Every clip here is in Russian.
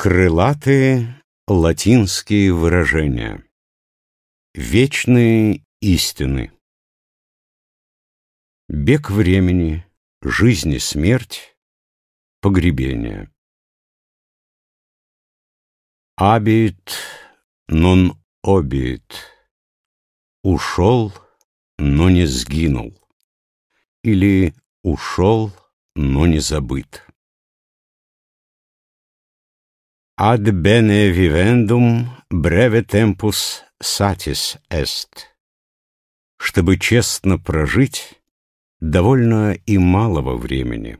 Крылатые латинские выражения. Вечные истины. Бег времени, жизнь и смерть, погребение. Абит нон обит. Ушел, но не сгинул. Или ушел, но не забыт. Ad bene vivendum breve tempus satis est. Чтобы честно прожить, довольно и малого времени.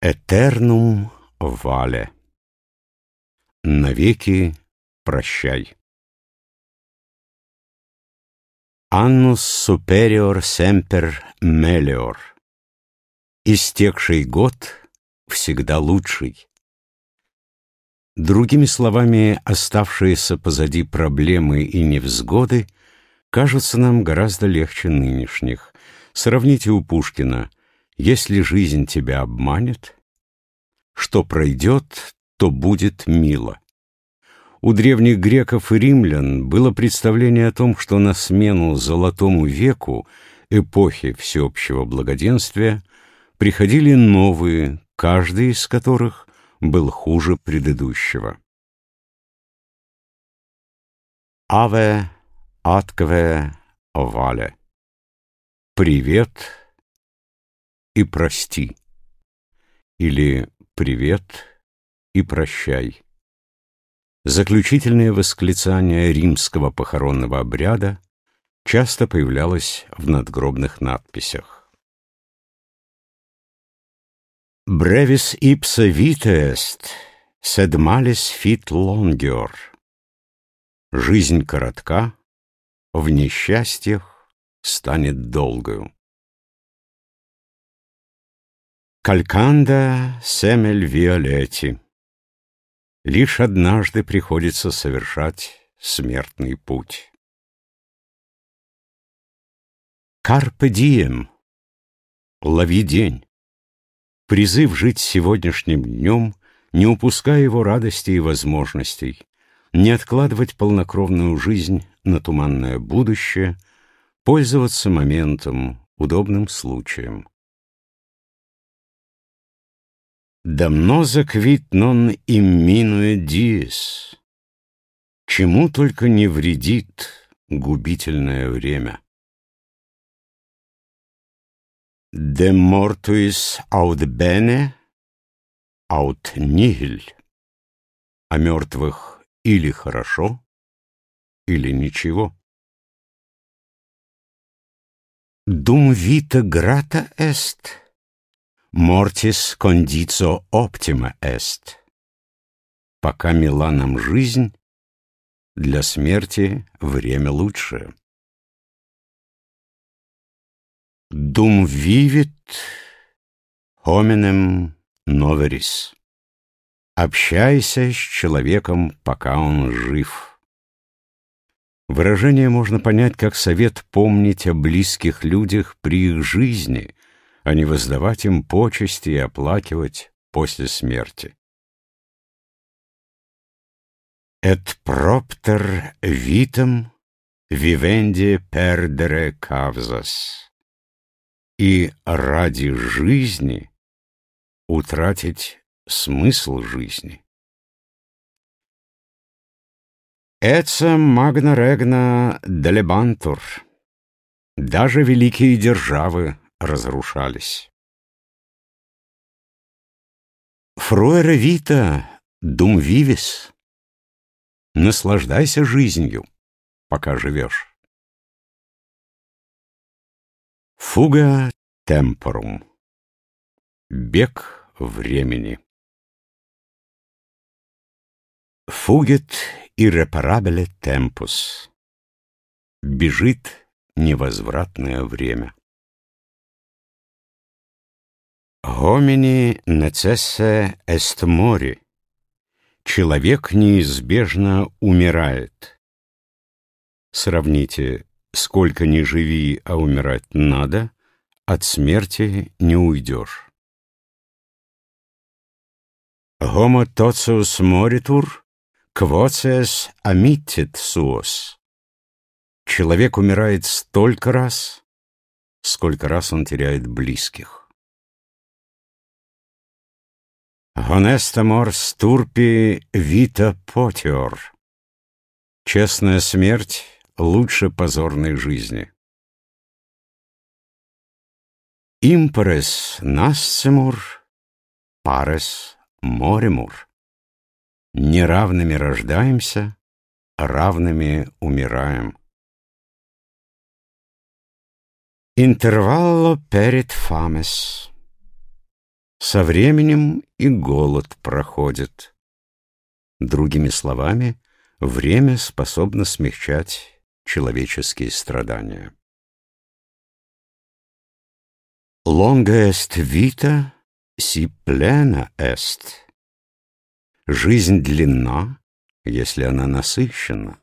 Этернум вале. Навеки прощай. Annus superior semper melior. Истекший год — всегда лучший. Другими словами, оставшиеся позади проблемы и невзгоды кажутся нам гораздо легче нынешних. Сравните у Пушкина «Если жизнь тебя обманет, что пройдет, то будет мило». У древних греков и римлян было представление о том, что на смену золотому веку, эпохи всеобщего благоденствия, приходили новые, каждый из которых был хуже предыдущего. Аве, аткве, вале. Привет и прости. Или привет и прощай. Заключительное восклицание римского похоронного обряда часто появлялось в надгробных надписях. Brevis ipsa vita est, sed malis fit longior. Жизнь коротка, в несчастьях станет долгою. Кальканда семель виолетти. Лишь однажды приходится совершать смертный путь. Карпе дием. Лови день. Призыв жить сегодняшним днем, не упуская его радости и возможностей, не откладывать полнокровную жизнь на туманное будущее, пользоваться моментом, удобным случаем. Давно заквит нон имминуя диес, чему только не вредит губительное время. De mortuis aut bene, aut nihil. О мертвых или хорошо, или ничего. Dum vita grata est, mortis condicio optima est. Пока мила нам жизнь, для смерти время лучшее. Dum vivit hominem noveris. Общайся с человеком, пока он жив. Выражение можно понять как совет помнить о близких людях при их жизни, а не воздавать им почести и оплакивать после смерти. Et propter vitam vivendi perdere cavsas и ради жизни утратить смысл жизни. Эца магна регна делебантур. Даже великие державы разрушались. Фруэре вита, дум вивис. Наслаждайся жизнью, пока живешь. Фуга темпорум. Бег времени. Фугет irreparabile темпус. Бежит невозвратное время. Гомини necesse est mori. Человек неизбежно умирает. Сравните Сколько ни живи, а умирать надо, от смерти не уйдешь. Homo totius moritur, quocies amittit suos. Человек умирает столько раз, сколько раз он теряет близких. Honesta turpi vita potior. Честная смерть лучше позорной жизни. Импорес насцемур, парес моремур. Неравными рождаемся, равными умираем. Интервалло перед фамес. Со временем и голод проходит. Другими словами, время способно смягчать человеческие страдания. Longa est vita, si plena est. Жизнь длинна, если она насыщена.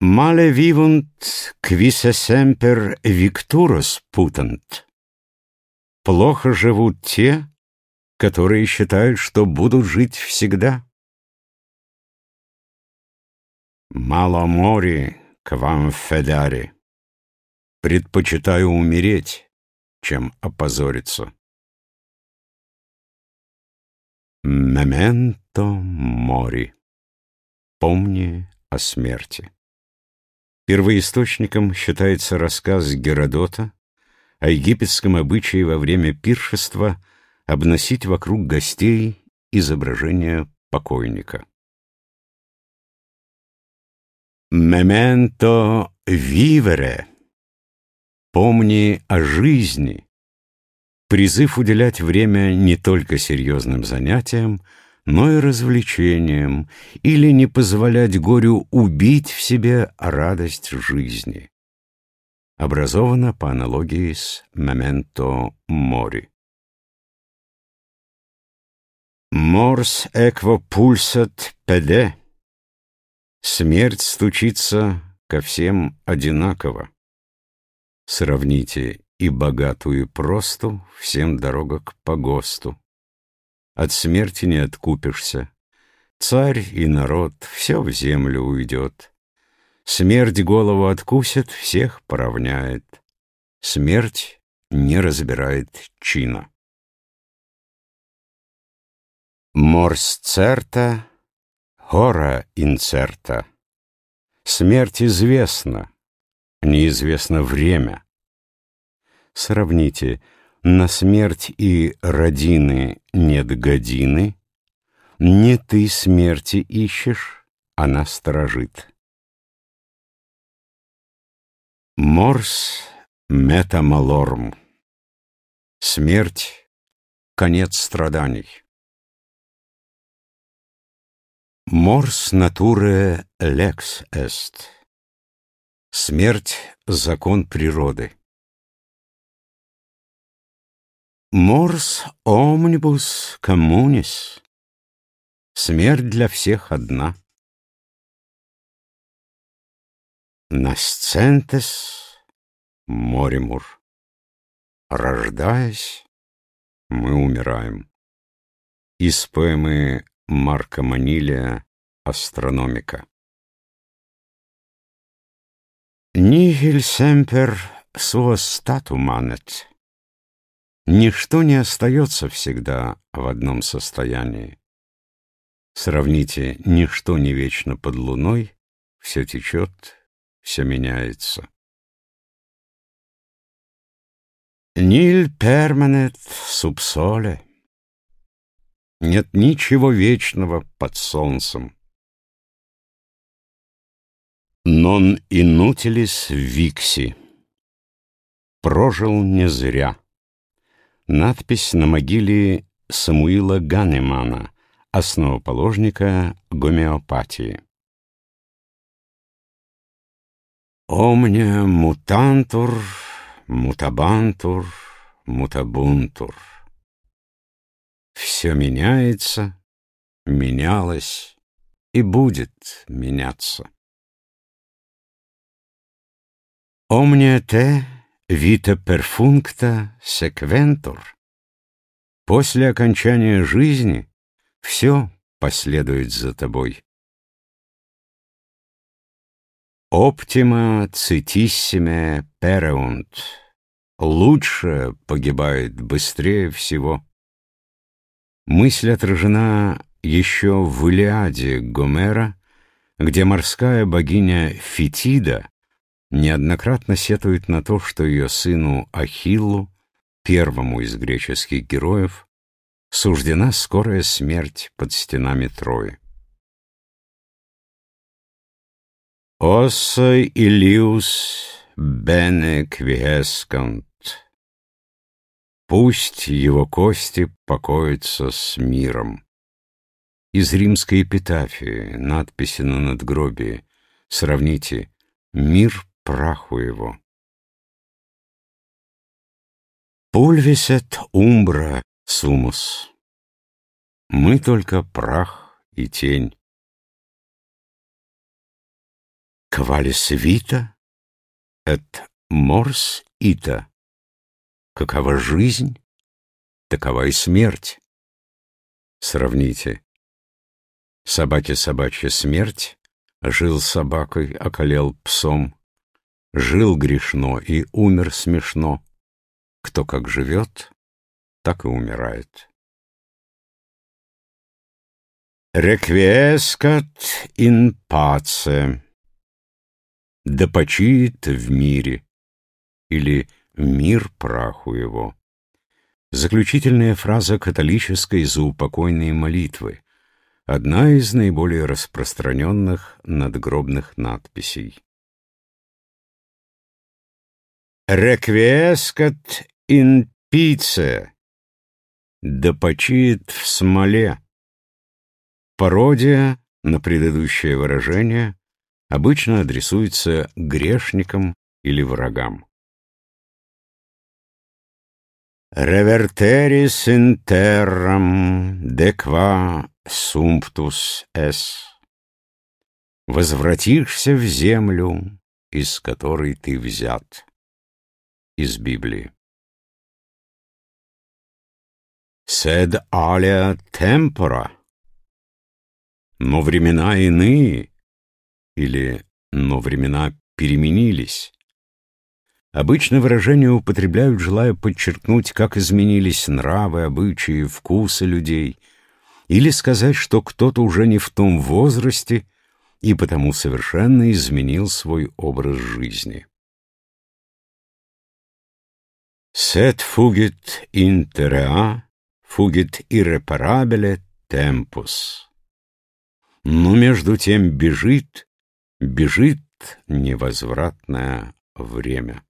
Male vivunt, quise semper victurus putant. Плохо живут те, которые считают, что будут жить всегда. Мало мори к вам, Федари. Предпочитаю умереть, чем опозориться. Мементо мори. Помни о смерти. Первоисточником считается рассказ Геродота о египетском обычае во время пиршества обносить вокруг гостей изображение покойника. «Мементо вивере» — «помни о жизни», призыв уделять время не только серьезным занятиям, но и развлечениям, или не позволять горю убить в себе радость жизни. Образована по аналогии с «Memento Mori». «Морс экво пульсат педе» Смерть стучится ко всем одинаково. Сравните и богатую и просту, всем дорога к погосту. От смерти не откупишься. Царь и народ, все в землю уйдет. Смерть голову откусит, всех поравняет. Смерть не разбирает чина. Морс церта, хора инцерта. Смерть известна, неизвестно время. Сравните, на смерть и родины нет годины, не ты смерти ищешь, она сторожит. Морс метамалорм. Смерть — конец страданий. Морс натуре лекс эст. Смерть — закон природы. Морс омнибус коммунис. Смерть для всех одна. Насцентес моремур. Рождаясь, мы умираем. Из поэмы Марка Манилия «Астрономика». Нихель семпер суос стату манет. Ничто не остается всегда в одном состоянии. Сравните, ничто не вечно под луной, все течет, все меняется. Ниль перманет субсоле. Нет ничего вечного под солнцем. Нон инутилис викси. Прожил не зря. Надпись на могиле Самуила Ганемана, основоположника гомеопатии. Омня мутантур, мутабантур, мутабунтур. Все меняется, менялось и будет меняться. Омня те вита перфункта секвентур. После окончания жизни все последует за тобой. Оптима цитиссиме переунт. Лучше погибает быстрее всего. Мысль отражена еще в Илиаде Гомера, где морская богиня Фетида неоднократно сетует на то, что ее сыну Ахиллу, первому из греческих героев, суждена скорая смерть под стенами Трои. Осой Илиус бене квиескант. Пусть его кости покоятся с миром. Из римской эпитафии, надписи на надгробии. Сравните «Мир праху его». Пульвисет умбра сумус. Мы только прах и тень. Квалис вита эт морс ита. Какова жизнь, такова и смерть. Сравните. Собаке собачья смерть, жил собакой, околел псом, жил грешно и умер смешно. Кто как живет, так и умирает. Реквиескат ин паце да почиет в мире, или мир праху его. Заключительная фраза католической заупокойной молитвы, одна из наиболее распространенных надгробных надписей. «Реквиескат ин пице» да почиет в смоле. Пародия на предыдущее выражение обычно адресуется грешникам или врагам. «Ревертерис интеррам деква сумптус эс» «Возвратишься в землю, из которой ты взят» из Библии. «Сед аля темпора» «Но времена иные» или «но времена переменились». Обычно выражение употребляют, желая подчеркнуть, как изменились нравы, обычаи, вкусы людей, или сказать, что кто-то уже не в том возрасте и потому совершенно изменил свой образ жизни. Сет фугит интереа, фугит irreparabile tempus. Но между тем бежит Бежит невозвратное время.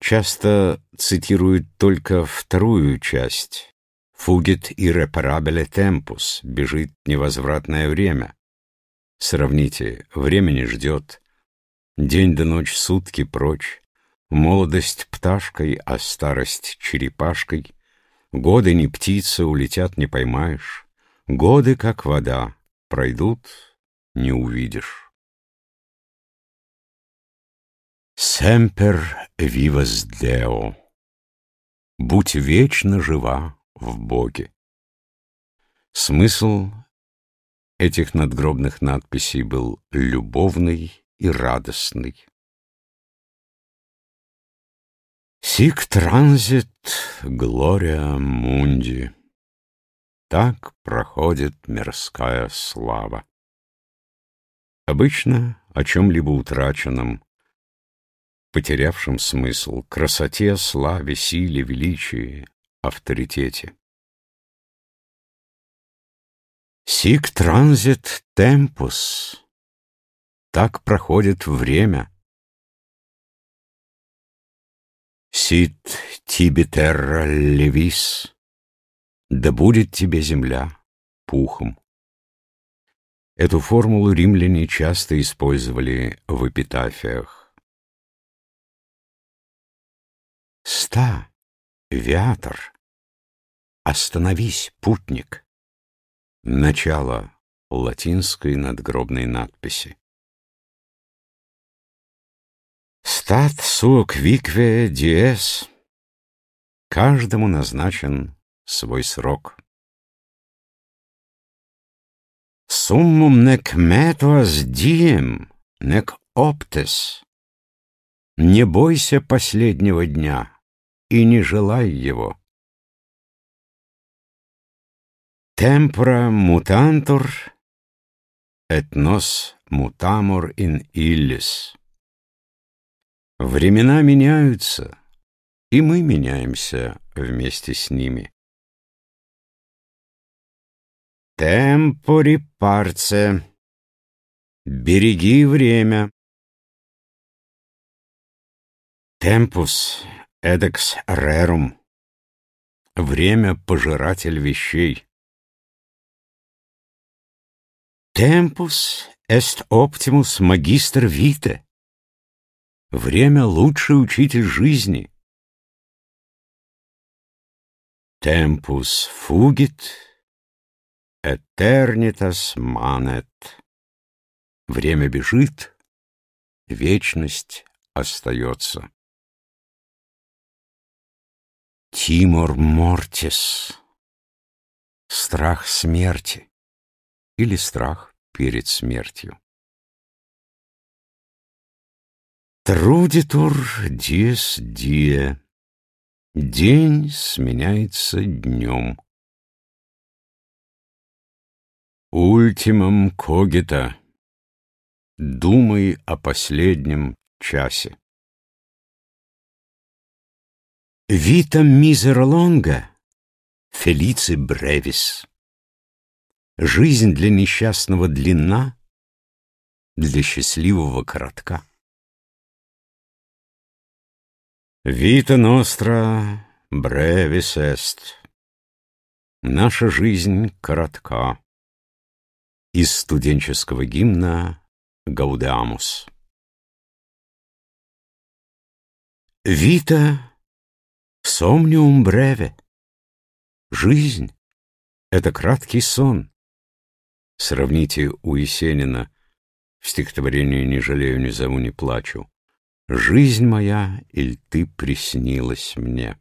Часто цитируют только вторую часть. «Фугит irreparabile tempus» — «бежит невозвратное время». Сравните, времени ждет. День да ночь, сутки прочь. Молодость пташкой, а старость черепашкой. Годы не птица, улетят не поймаешь. Годы, как вода, пройдут не увидишь. Семпер вивас део. Будь вечно жива в Боге. Смысл этих надгробных надписей был любовный и радостный. Сик транзит глория мунди. Так проходит мирская слава. Обычно о чем-либо утраченном, потерявшем смысл, красоте, славе, силе, величии, авторитете. Сик транзит темпус. Так проходит время. Сит тибетерра левис. Да будет тебе земля пухом. Эту формулу римляне часто использовали в эпитафиях. «Ста, виатор! Остановись, путник!» Начало латинской надгробной надписи. «Стат суо квикве диес» Каждому назначен свой срок. Суммум нек метуас дием, нек оптес. Не бойся последнего дня и не желай его. Темпора мутантур, et nos mutamur in illis. Времена меняются, и мы меняемся вместе с ними. Темпори парце. Береги время. Темпус эдекс рерум. Время — пожиратель вещей. Темпус эст оптимус магистр вите. Время — лучший учитель жизни. Темпус фугит, этернитас манет. Время бежит, вечность остается. Тимор Мортис. Страх смерти или страх перед смертью. Трудитур диес дие. День сменяется днем. Ультимам когита. Думай о последнем часе. Вита мизер лонга, фелици бревис. Жизнь для несчастного длинна, для счастливого коротка. Вита ностра бревис эст. Наша жизнь коротка. Из студенческого гимна Гаудеамус. Вита сомниум бреве. Жизнь — это краткий сон. Сравните у Есенина в стихотворении «Не жалею, не зову, не плачу». Жизнь моя, иль ты приснилась мне.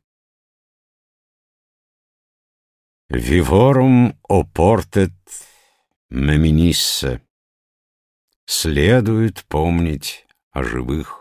Виворум опортет меминиссе. Следует помнить о живых